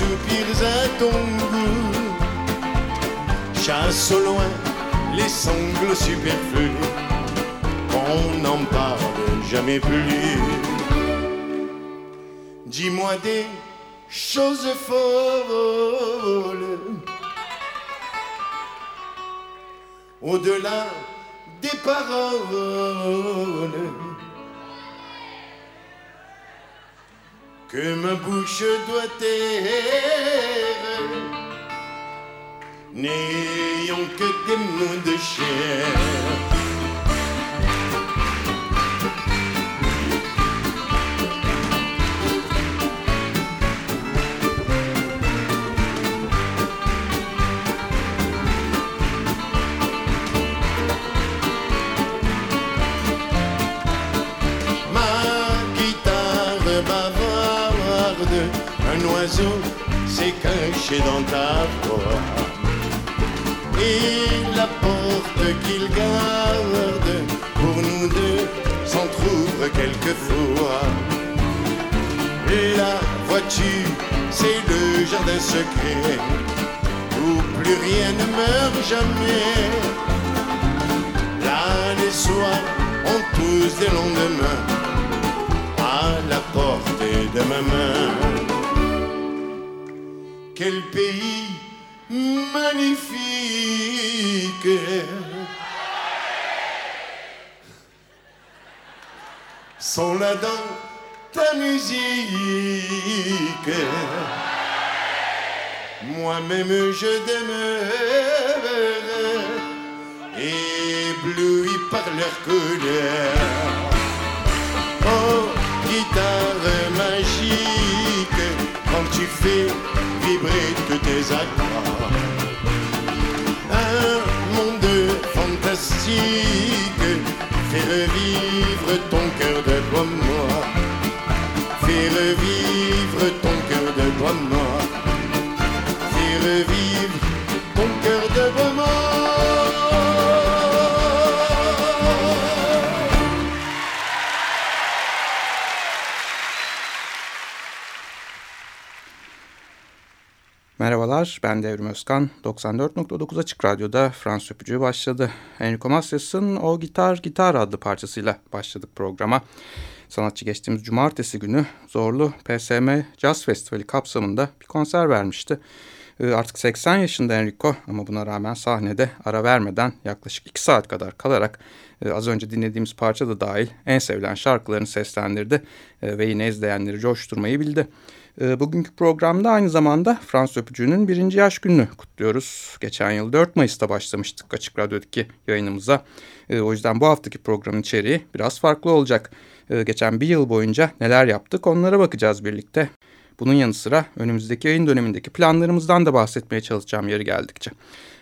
soupirs à ton goût, chasse au loin les sanglots superflus, on n'en parle jamais plus. Dis-moi des choses folles, au-delà des paroles. Que ma bouche doit taire n'ayant que des mots de chair. Dans ta voix et la porte qu'il garde pour nous deux s'entr'ouvre quelquefois. La voiture, c'est le jardin secret où plus rien ne meurt jamais. Là, les soirs ont tous des lendemains à la portée de ma main. Quel pays magnifique sont là dans ta musique. Moi-même je demeure ébloui par leur couleur. Oh, guitare magique, quand tu fais vibrer tous tes accords. Un monde fantastique, fais revivre ton cœur de moi. Fais revivre ton cœur de moi. Fais revivre Merhabalar, ben Devrim Özkan. 94.9 Açık Radyo'da Fransız Öpücüğü başladı. Enrico Macias'ın O Gitar Gitar adlı parçasıyla başladık programa. Sanatçı geçtiğimiz cumartesi günü Zorlu PSM Jazz Festivali kapsamında bir konser vermişti. Ee, Artık 80 yaşında Enrico ama buna rağmen sahnede ara vermeden yaklaşık 2 saat kadar kalarak e, az önce dinlediğimiz parça da dahil en sevilen şarkılarını seslendirdi e, ve yine izleyenleri coşturmayı bildi. E, Bugünkü programda aynı zamanda Fransız Öpücüğü'nün birinci yaş gününü kutluyoruz. Geçen yıl 4 Mayıs'ta başlamıştık Açık Radyo'daki yayınımıza. E, O yüzden bu haftaki programın içeriği biraz farklı olacak. E, Geçen bir yıl boyunca neler yaptık onlara bakacağız birlikte. Bunun yanı sıra önümüzdeki yayın dönemindeki planlarımızdan da bahsetmeye çalışacağım yeri geldikçe.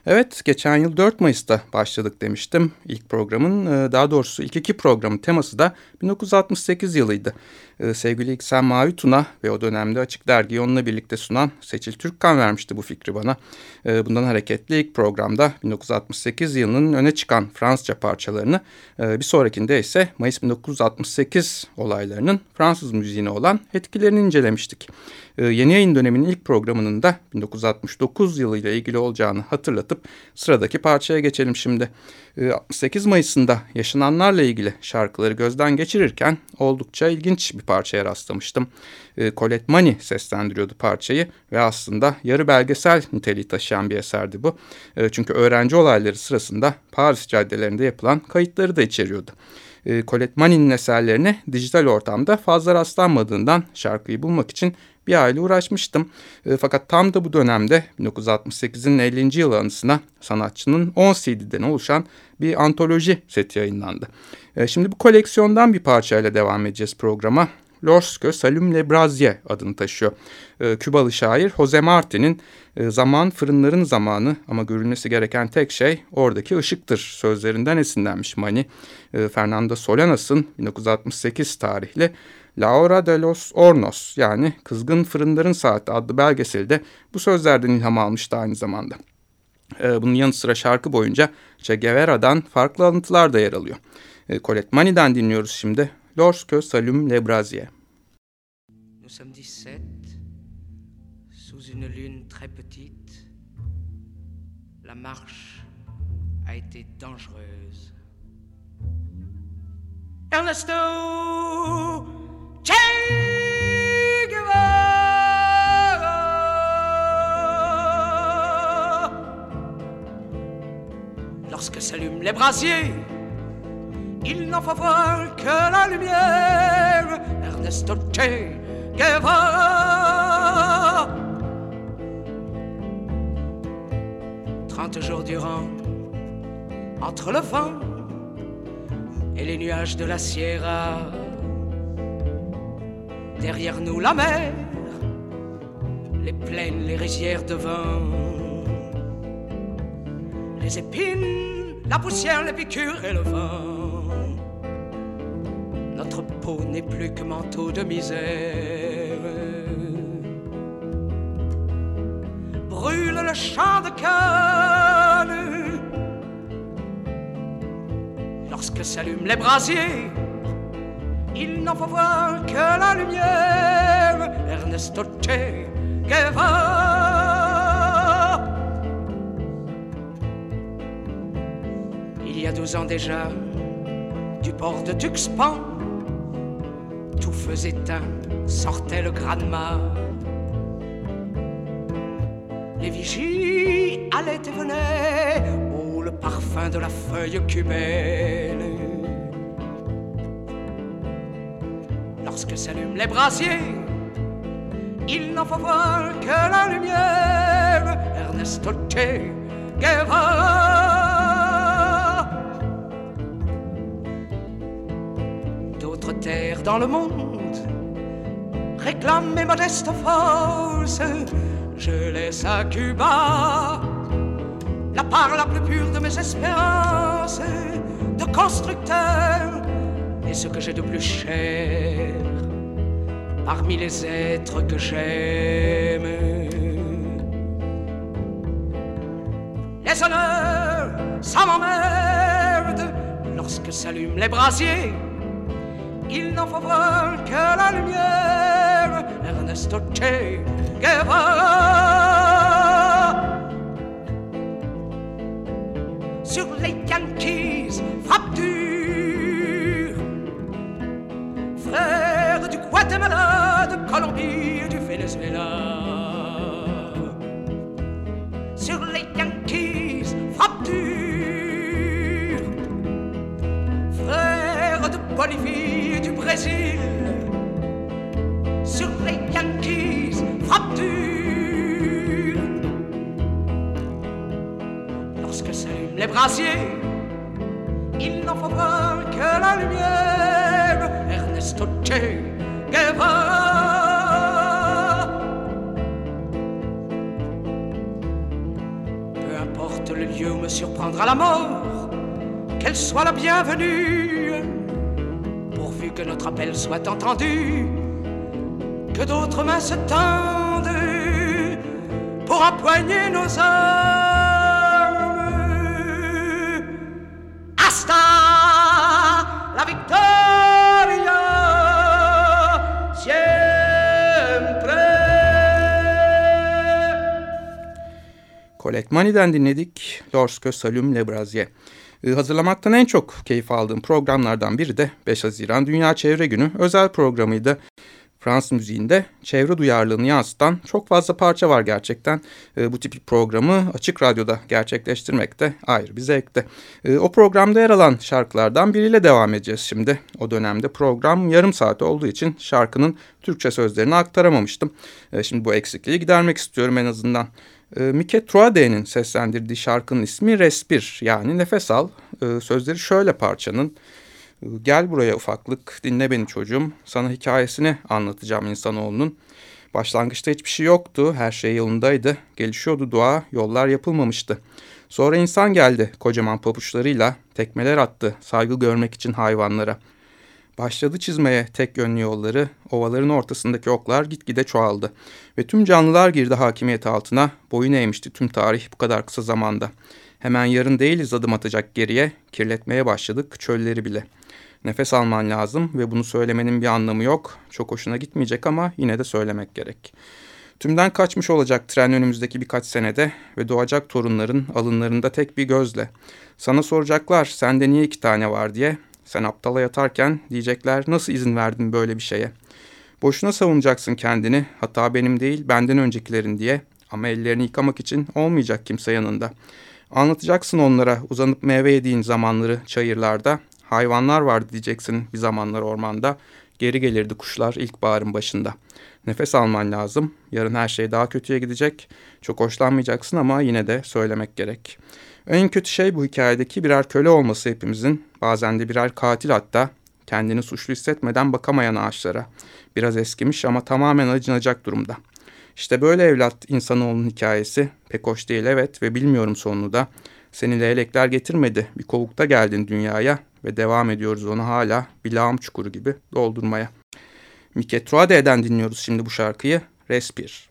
Evet, geçen yıl 4 Mayıs'ta başladık demiştim. İlk programın, e, daha doğrusu ilk iki programın teması da 1968 yılıydı. E, Sevgili İksen Mavi Tuna ve o dönemde Açık Dergi'yi onunla birlikte sunan Seçil Türkkan vermişti bu fikri bana. E, Bundan hareketle ilk programda 1968 yılının öne çıkan Fransızca parçalarını, e, bir sonrakinde ise Mayıs 1968 olaylarının Fransız müziğine olan etkilerini incelemiştik. E, Yeni yayın döneminin ilk programının da 1969 yılıyla ilgili olacağını hatırlatıp sıradaki parçaya geçelim şimdi. E, 68 Mayıs'ında yaşananlarla ilgili şarkıları gözden geçirirken oldukça ilginç bir parçaya rastlamıştım. E, Colette Mani seslendiriyordu parçayı ve aslında yarı belgesel niteliği taşıyan bir eserdi bu. E, Çünkü öğrenci olayları sırasında Paris caddelerinde yapılan kayıtları da içeriyordu. E, Colette Mani'nin eserlerine dijital ortamda fazla rastlanmadığından şarkıyı bulmak için bir aile uğraşmıştım. E, fakat tam da bu dönemde 1968'in 50. yıl anısına sanatçının 10 CD'den oluşan bir antoloji seti yayınlandı. E, şimdi bu koleksiyondan bir parçayla devam edeceğiz programa. Lorsque Salut Le Brasier adını taşıyor. E, Kübalı şair Jose Marti'nin e, zaman fırınların zamanı ama görülmesi gereken tek şey oradaki ışıktır sözlerinden esinlenmiş Mani. E, Fernando Solanas'ın 1968 tarihli La Hora de los Hornos yani Kızgın Fırınların Saati adlı belgeselde bu sözlerden ilham almıştı aynı zamanda. Ee, bunun yanı sıra şarkı boyunca Che Guevara'dan farklı alıntılar da yer alıyor. Ee, Colette Mani'den dinliyoruz şimdi. Lorsque s'allume les brasiers. Nous sommes 17, sous une lune très petite. La marche a été dangereuse. Ernesto Che. Lorsque s'allument les brasiers, il n'en faut voir que la lumière. Ernesto Che Guevara. Trente jours durant, entre le vent et les nuages de la Sierra, derrière nous la mer, les plaines, les rizières de vent, les épines, la poussière, les piqûres et le vent. Notre peau n'est plus que manteau de misère. Brûle le champ de canne. Lorsque s'allument les brasiers, il n'en faut voir que la lumière. Ernesto Che Guevara. Il y a douze ans déjà, du port de Tuxpan, tout feu éteint, sortait le granma. Les vigies allaient et venaient, oh le parfum de la feuille cubaine. Lorsque s'allument les brasiers, il n'en faut voir que la lumière. Ernesto Che Guevara. D'autres terres dans le monde réclament mes modestes forces. Je laisse à Cuba la part la plus pure de mes espérances de constructeur et ce que j'ai de plus cher parmi les êtres que j'aime. Les honneurs, ça m'emmerde lorsque s'allument les brasiers. Il n'en faut voir que la lumière. Ernesto Che Guevara. Sur les Yankees, Guatemala, de Colombie et du Venezuela. Sur les Yankees, frappe dure. Frères de Bolivie et du Brésil. Sur les Yankees, frappe dure. Lorsque s'allument les brasiers, il n'en faut voir que la lumière. Ernesto Che Peu importe le lieu où me surprendra la mort, qu'elle soit la bienvenue, pourvu que notre appel soit entendu, que d'autres mains se tendent pour empoigner nos armes. Colette Money'den dinledik. Lorsque s'allume les brasiers. Ee, hazırlamaktan en çok keyif aldığım programlardan biri de 5 Haziran Dünya Çevre Günü özel programıydı. Fransız müziğinde çevre duyarlılığını yansıtan çok fazla parça var gerçekten. E, bu tip programı açık radyoda gerçekleştirmek de ayrı bir zevkti. E, o programda yer alan şarkılardan biriyle devam edeceğiz şimdi. O dönemde program yarım saat olduğu için şarkının Türkçe sözlerini aktaramamıştım. E, şimdi bu eksikliği gidermek istiyorum en azından. E, Mike Truade'nin seslendirdiği şarkının ismi Respir yani nefes al. E, sözleri şöyle parçanın. Gel buraya ufaklık, dinle beni çocuğum. Sana hikayesini anlatacağım insanoğlunun. Başlangıçta hiçbir şey yoktu, her şey yolundaydı. Gelişiyordu dua, yollar yapılmamıştı. Sonra insan geldi kocaman pabuçlarıyla, tekmeler attı saygı görmek için hayvanlara. Başladı çizmeye tek yönlü yolları, ovaların ortasındaki oklar gitgide çoğaldı. Ve tüm canlılar girdi hakimiyet altına, boyun eğmişti tüm tarih bu kadar kısa zamanda. Hemen yarın değiliz adım atacak geriye, kirletmeye başladık çölleri bile. Nefes alman lazım ve bunu söylemenin bir anlamı yok. Çok hoşuna gitmeyecek ama yine de söylemek gerek. Tümden kaçmış olacak tren önümüzdeki birkaç senede ve doğacak torunların alınlarında tek bir gözle. Sana soracaklar sende niye iki tane var diye. Sen aptala yatarken diyecekler nasıl izin verdin böyle bir şeye. Boşuna savunacaksın kendini hata benim değil benden öncekilerin diye. Ama ellerini yıkamak için olmayacak kimse yanında. Anlatacaksın onlara uzanıp meyve yediğin zamanları çayırlarda. Hayvanlar vardı diyeceksin bir zamanlar ormanda. Geri gelirdi kuşlar ilkbaharın başında. Nefes alman lazım. Yarın her şey daha kötüye gidecek. Çok hoşlanmayacaksın ama yine de söylemek gerek. En kötü şey bu hikayedeki birer köle olması hepimizin. Bazen de birer katil hatta. Kendini suçlu hissetmeden bakamayan ağaçlara. Biraz eskimiş ama tamamen acınacak durumda. İşte böyle evlat insanoğlunun hikayesi. Pek hoş değil evet ve bilmiyorum sonunu da. Seni leylekler getirmedi. Bir kovukta geldin dünyaya ve devam ediyoruz onu hala bir lağım çukuru gibi doldurmaya. Miket Ruade'den dinliyoruz şimdi bu şarkıyı. Respir.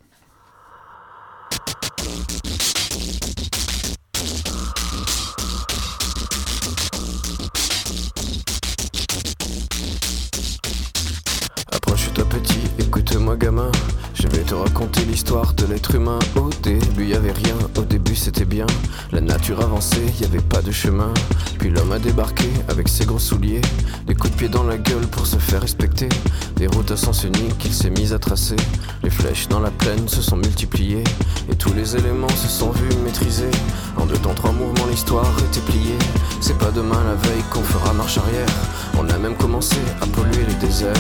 Approche-toi petit, écoute-moi gamin Je vais te raconter l'histoire de l'être humain. Au début, y avait rien, au début c'était bien. La nature avançait, y avait pas de chemin. Puis l'homme a débarqué avec ses gros souliers. Des coups de pied dans la gueule pour se faire respecter. Des routes à sens unique qu'il s'est mis à tracer. Les flèches dans la plaine se sont multipliées. Et tous les éléments se sont vus maîtrisés. En deux temps, trois mouvements, l'histoire était pliée. C'est pas demain la veille qu'on fera marche arrière. On a même commencé à polluer les déserts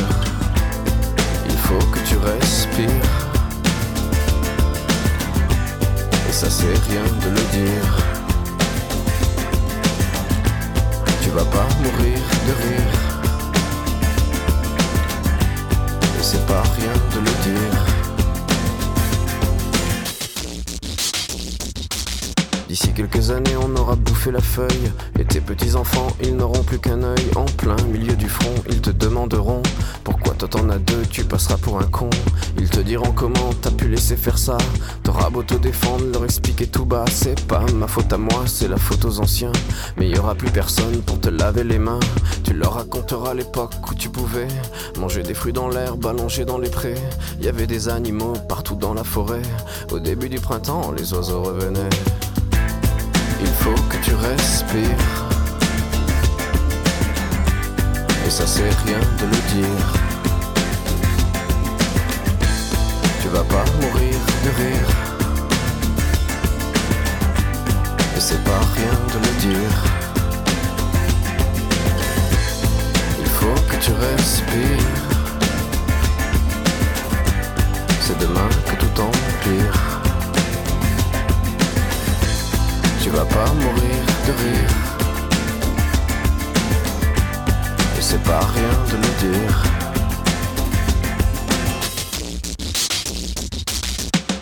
faut que tu respires. Et ça c'est rien de le dire. Tu vas pas mourir de rire. Et c'est pas rien de le dire. D'ici quelques années, on aura bouffé la feuille. Et tes petits-enfants, ils n'auront plus qu'un œil. En plein milieu du front, ils te demanderont Pourquoi toi t'en as deux, tu passeras pour un con. Ils te diront comment t'as pu laisser faire ça. T'auras beau te défendre, leur expliquer tout bas. C'est pas ma faute à moi, c'est la faute aux anciens. Mais y aura plus personne pour te laver les mains. Tu leur raconteras l'époque où tu pouvais manger des fruits dans l'herbe, allonger dans les prés. Y avait des animaux partout dans la forêt. Au début du printemps, les oiseaux revenaient. Il faut que tu respires. Et ça c'est rien de le dire. Tu vas pas mourir de rire. Et c'est pas rien de le dire. Il faut que tu respires. C'est demain que tout empire. Tu vas pas mourir de rire. Et c'est pas rien de le dire.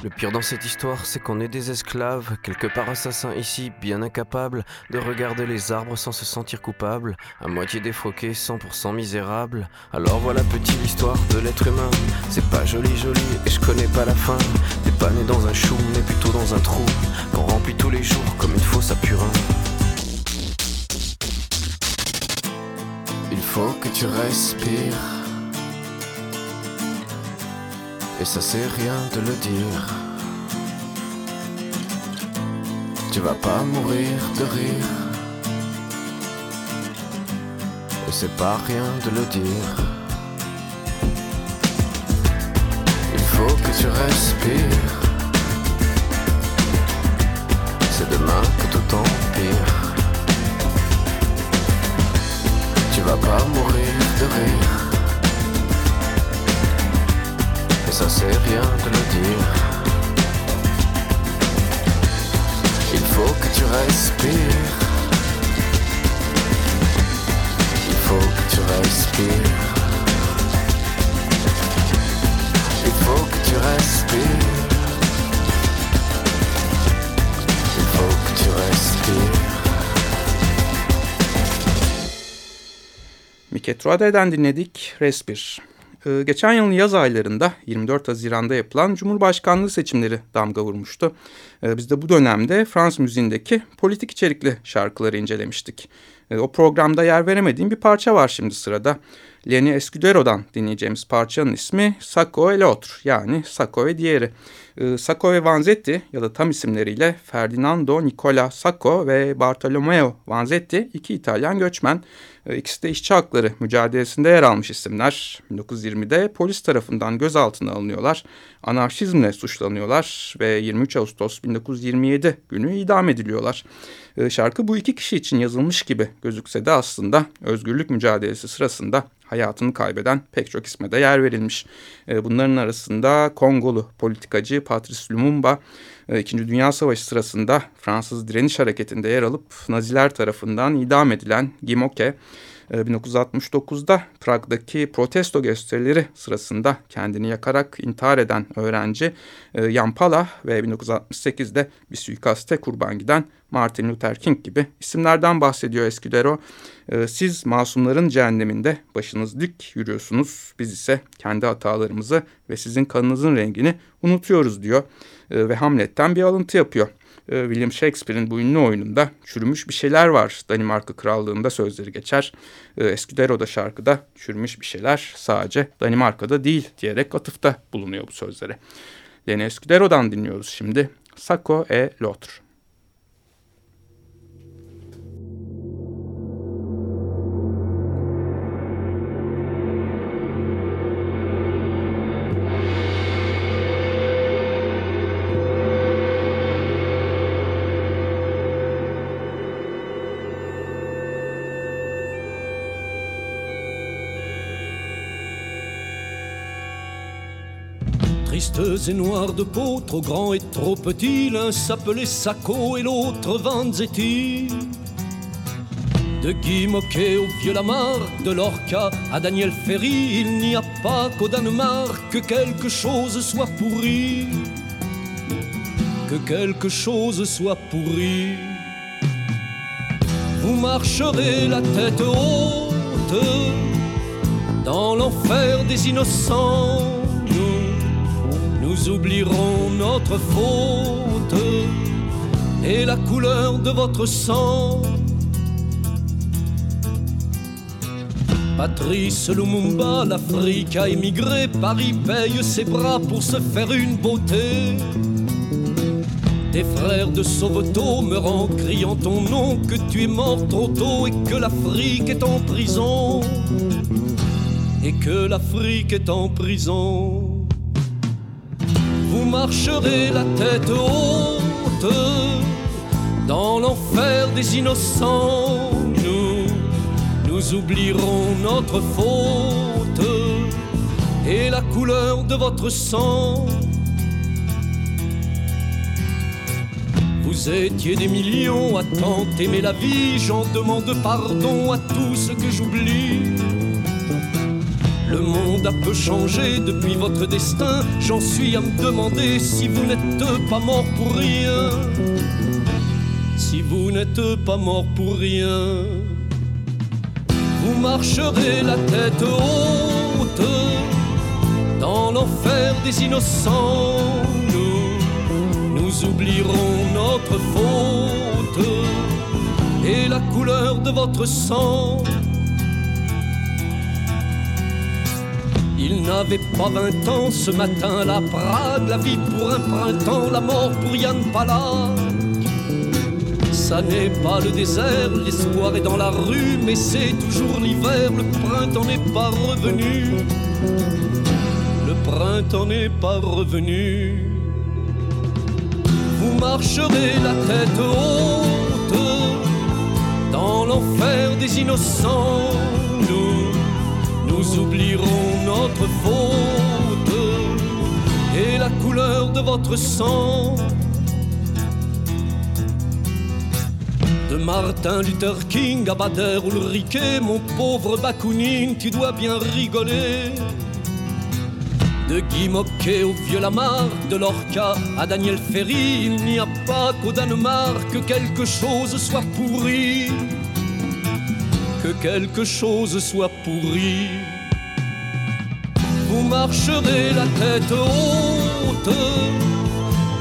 Le pire dans cette histoire, c'est qu'on est des esclaves, quelque part assassins ici, bien incapables de regarder les arbres sans se sentir coupables, à moitié défroqués, 100% misérables. Alors voilà petite l'histoire de l'être humain. C'est pas joli joli et je connais pas la fin. T'es pas né dans un chou, mais plutôt dans un trou qu'on remplit tous les jours comme une fosse à purin. Il faut que tu respires. Et ça c'est rien de le dire. Tu vas pas mourir de rire. Et c'est pas rien de le dire. Il faut que tu respires. C'est demain que tout empire. Tu vas pas mourir de rire ça c'est rien de le dire. Il faut que tu respires. Il faut que tu respires. Il faut que tu respires. Il faut que tu respires. Miketruade'den dinledik Respir. Ee, geçen yılın yaz aylarında 24 Haziran'da yapılan Cumhurbaşkanlığı seçimleri damga vurmuştu. Ee, biz de bu dönemde Fransız müziğindeki politik içerikli şarkıları incelemiştik. Ee, o programda yer veremediğim bir parça var şimdi sırada. Lenny Escudero'dan dinleyeceğimiz parçanın ismi Sacco e l'Autre yani Sacco ve diğeri. Sacco ve Vanzetti ya da tam isimleriyle Ferdinando Nicola Sacco ve Bartolomeo Vanzetti iki İtalyan göçmen. İkisi de işçi hakları mücadelesinde yer almış isimler. 1920'de polis tarafından gözaltına alınıyorlar. Anarşizmle suçlanıyorlar ve 23 Ağustos 1927 günü idam ediliyorlar. Şarkı bu iki kişi için yazılmış gibi gözükse de aslında özgürlük mücadelesi sırasında hayatını kaybeden pek çok isme de yer verilmiş. Bunların arasında Kongolu politikacı Patrice Lumumba, İkinci Dünya Savaşı sırasında Fransız direniş hareketinde yer alıp Naziler tarafından idam edilen Gimoke, 1969'da Prag'daki protesto gösterileri sırasında kendini yakarak intihar eden öğrenci Yampala ve 1968'de bir suikaste kurban giden Martin Luther King gibi isimlerden bahsediyor Eskidero. Siz masumların cehenneminde başınız dik yürüyorsunuz. Biz ise kendi hatalarımızı ve sizin kanınızın rengini unutuyoruz diyor. Ve Hamlet'ten bir alıntı yapıyor. William Shakespeare'in bu ünlü oyununda çürümüş bir şeyler var Danimarka Krallığı'nda sözleri geçer. Escudero'da şarkıda çürümüş bir şeyler sadece Danimarka'da değil diyerek atıfta bulunuyor bu sözlere. Lene Escudero'dan dinliyoruz şimdi. Sacco e l'autre. Et noirs de peau, trop grands et trop petits, l'un s'appelait Sacco et l'autre Vanzetti. De Guy Moquet au vieux Lamarck, de Lorca à Daniel Ferry, il n'y a pas qu'au Danemark que quelque chose soit pourri. Que quelque chose soit pourri. Vous marcherez la tête haute dans l'enfer des innocents nous oublierons notre faute et la couleur de votre sang. Patrice Lumumba, l'Afrique a émigré, Paris paye ses bras pour se faire une beauté. Tes frères de Sovoto meurent en criant ton nom, que tu es mort trop tôt et que l'Afrique est en prison. Et que l'Afrique est en prison vous marcherez la tête haute dans l'enfer des innocents. Nous, nous oublierons notre faute et la couleur de votre sang. Vous étiez des millions à tant aimer la vie, j'en demande pardon à tous ceux que j'oublie. Le monde a peu changé depuis votre destin. J'en suis à me demander si vous n'êtes pas mort pour rien. Si vous n'êtes pas mort pour rien. Vous marcherez la tête haute dans l'enfer des innocents. Nous, nous oublierons notre faute et la couleur de votre sang. Il n'avait pas vingt ans ce matin, la Prague, la vie pour un printemps, la mort pour Yann Palak. Ça n'est pas le désert, l'espoir est dans la rue, mais c'est toujours l'hiver, le printemps n'est pas revenu. Le printemps n'est pas revenu. Vous marcherez la tête haute dans l'enfer des innocents. Nous nous oublierons notre et la couleur de votre sang. De Martin Luther King à Bader Ulrike, mon pauvre Bakounine, tu dois bien rigoler. De Guy Moquet au vieux Lamarck, de Lorca à Daniel Ferry, il n'y a pas qu'au Danemark que quelque chose soit pourri que quelque chose soit pourri. Vous marcherez la tête haute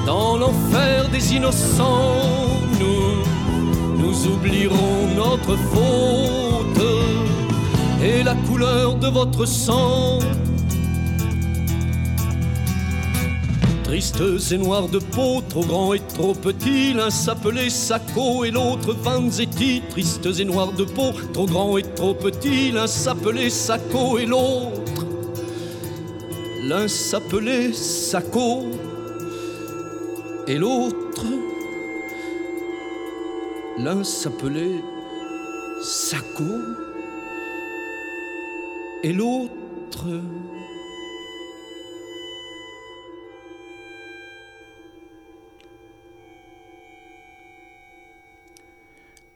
dans l'enfer des innocents. Nous, nous oublierons notre faute et la couleur de votre sang. Tristes et noirs de peau, trop grands et trop petits, l'un s'appelait Sacco et l'autre Vanzetti. Tristes et noirs de peau, trop grands et trop petits, l'un s'appelait Sacco et l'autre. L'un s'appelait Sacco et l'autre. L'un s'appelait Sacco et l'autre.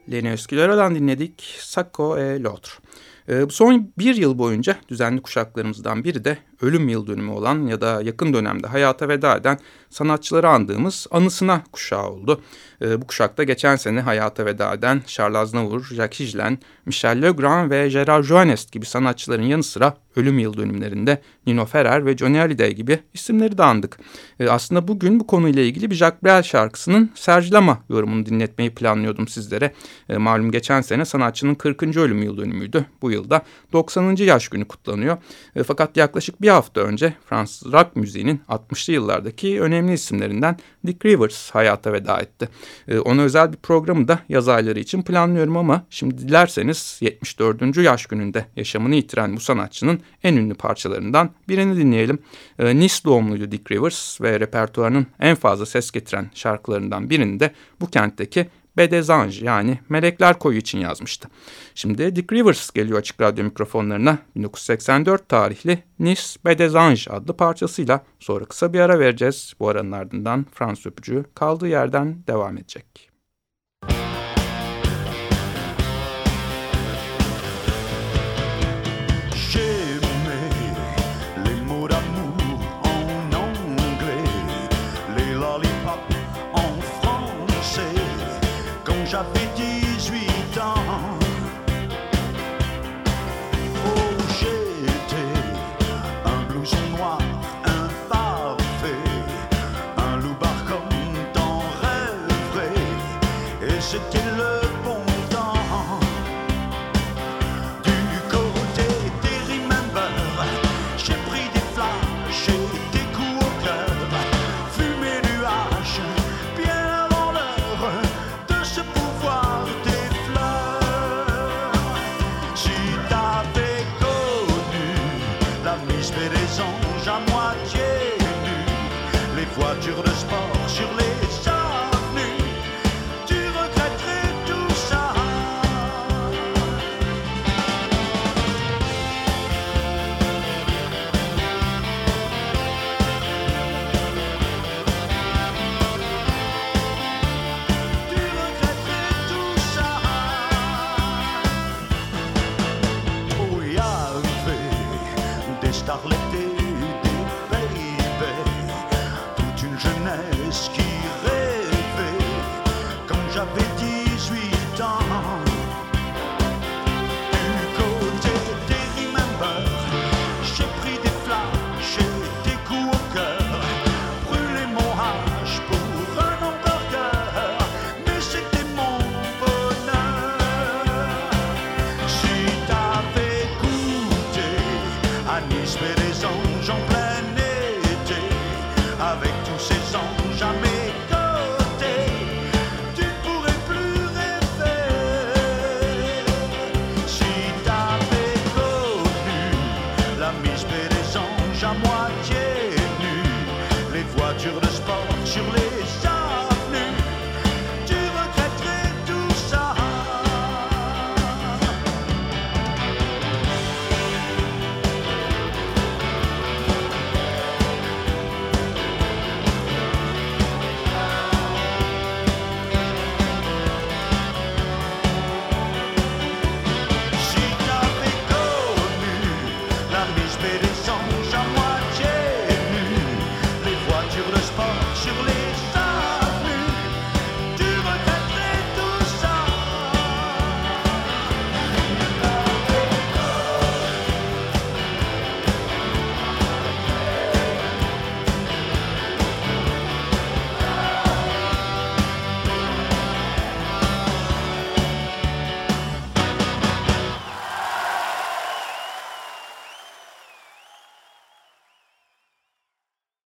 Leni Özgülera'dan dinledik. Sacco e L'Autre. Ee, son bir yıl boyunca düzenli kuşaklarımızdan biri de ölüm yıl dönümü olan ya da yakın dönemde hayata veda eden sanatçıları andığımız anısına kuşağı oldu. E, bu kuşakta geçen sene hayata veda eden Charles Aznavour, Jacques Higelin, Michel Legrand ve Gérard Joannest gibi sanatçıların yanı sıra ölüm yıl dönümlerinde Nino Ferrer ve Johnny Hallyday gibi isimleri de andık. E, aslında bugün bu konuyla ilgili bir Jacques Brel şarkısının Serge Lama yorumunu dinletmeyi planlıyordum sizlere. Malum geçen sene sanatçının 40. ölüm yıl dönümüydü. Bu yılda 90. yaş günü kutlanıyor. E, fakat yaklaşık bir hafta önce Fransız rock müziğinin 60'lı yıllardaki önemli isimlerinden Dick Rivers hayata veda etti. E, ona özel bir programı da yaz ayları için planlıyorum ama şimdi dilerseniz 74. yaş gününde yaşamını yitiren bu sanatçının en ünlü parçalarından birini dinleyelim. E, nice doğumluydu Dick Rivers ve repertuarının en fazla ses getiren şarkılarından birini de bu kentteki Bedezanj yani Melekler Koyu için yazmıştı. Şimdi Dick Rivers geliyor açık radyo mikrofonlarına 1984 tarihli Nice Bedezanj adlı parçasıyla sonra kısa bir ara vereceğiz. Bu aranın ardından Fransız öpücüğü kaldığı yerden devam edecek.